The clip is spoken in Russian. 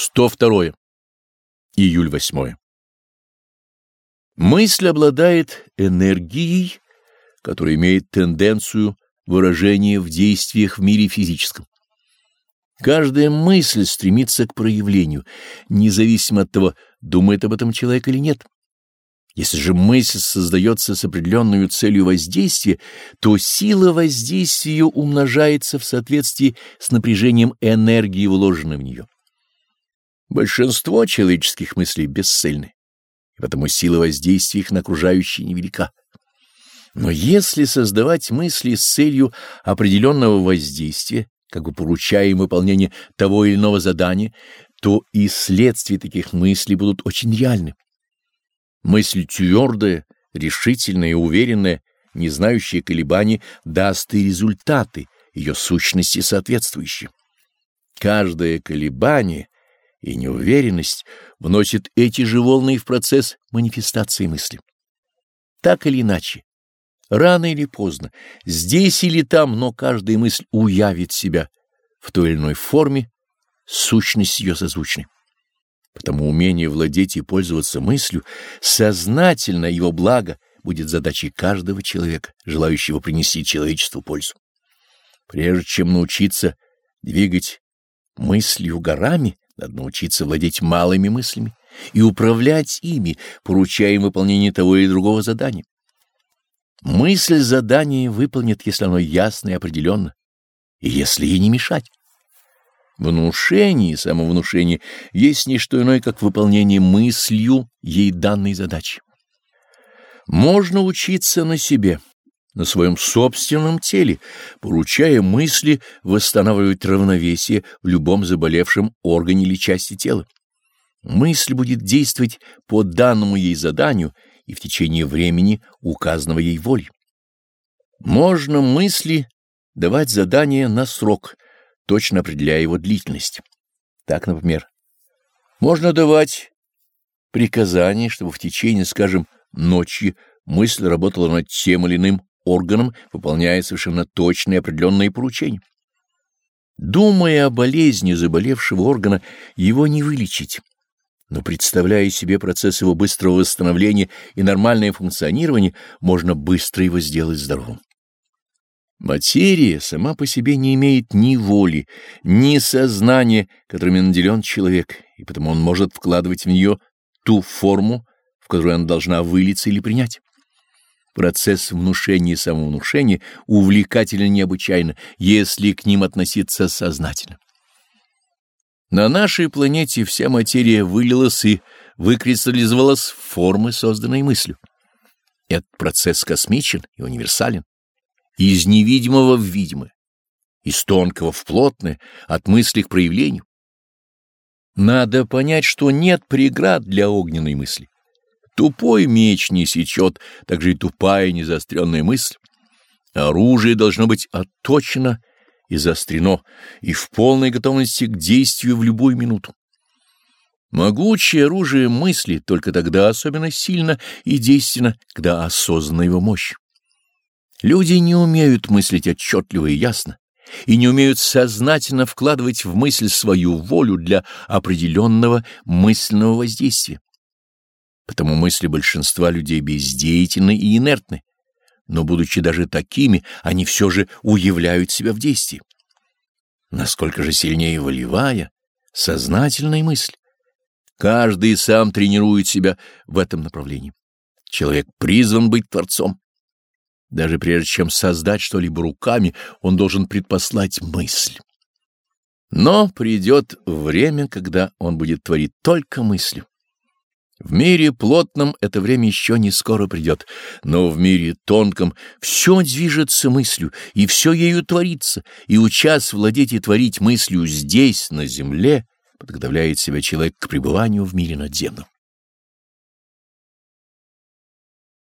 102. Июль 8. Мысль обладает энергией, которая имеет тенденцию выражения в действиях в мире физическом. Каждая мысль стремится к проявлению, независимо от того, думает об этом человек или нет. Если же мысль создается с определенной целью воздействия, то сила воздействия умножается в соответствии с напряжением энергии, вложенной в нее. Большинство человеческих мыслей бесцельны, и потому сила воздействия их на окружающие невелика. Но если создавать мысли с целью определенного воздействия, как бы поручая им выполнение того или иного задания, то и следствия таких мыслей будут очень реальны. Мысль твердая, решительная и уверенная, не знающая колебаний, даст и результаты, ее сущности соответствующие. Каждое колебание и неуверенность вносит эти же волны в процесс манифестации мысли. Так или иначе, рано или поздно, здесь или там, но каждая мысль уявит себя в той или иной форме, сущность ее созвучной. Потому умение владеть и пользоваться мыслью, сознательно его благо, будет задачей каждого человека, желающего принести человечеству пользу. Прежде чем научиться двигать мыслью горами, надо научиться владеть малыми мыслями и управлять ими, поручая им выполнение того или другого задания. Мысль задания выполнит, если оно ясно и определенно, и если ей не мешать. Внушение и самовнушение есть не что иное, как выполнение мыслью ей данной задачи. Можно учиться на себе, на своем собственном теле, поручая мысли восстанавливать равновесие в любом заболевшем органе или части тела. Мысль будет действовать по данному ей заданию и в течение времени указанного ей воли. Можно мысли давать задание на срок, точно определяя его длительность. Так, например, можно давать приказание, чтобы в течение, скажем, ночи мысль работала над тем или иным органом, выполняя совершенно точные определенные поручения. Думая о болезни заболевшего органа, его не вылечить, но представляя себе процесс его быстрого восстановления и нормальное функционирование, можно быстро его сделать здоровым. Материя сама по себе не имеет ни воли, ни сознания, которыми наделен человек, и потому он может вкладывать в нее ту форму, в которую она должна вылиться или принять. Процесс внушения и самовнушения увлекателен необычайно, если к ним относиться сознательно. На нашей планете вся материя вылилась и выкристаллизовалась в формы, созданной мыслью. Этот процесс космичен и универсален. Из невидимого в видимое, из тонкого в плотное, от мысли к проявлению. Надо понять, что нет преград для огненной мысли. Тупой меч не сечет, так же и тупая незаостренная мысль. Оружие должно быть отточено и заострено, и в полной готовности к действию в любую минуту. Могучее оружие мысли только тогда особенно сильно и действенно, когда осознана его мощь. Люди не умеют мыслить отчетливо и ясно, и не умеют сознательно вкладывать в мысль свою волю для определенного мысленного воздействия. Потому мысли большинства людей бездеятельны и инертны, но, будучи даже такими, они все же уявляют себя в действии. Насколько же сильнее волевая, сознательная мысль. Каждый сам тренирует себя в этом направлении. Человек призван быть творцом. Даже прежде чем создать что-либо руками, он должен предпослать мысль. Но придет время, когда он будет творить только мыслью. В мире плотном это время еще не скоро придет, но в мире тонком все движется мыслью, и все ею творится, и учас владеть и творить мыслью здесь, на земле, подготовляет себя человек к пребыванию в мире надземном.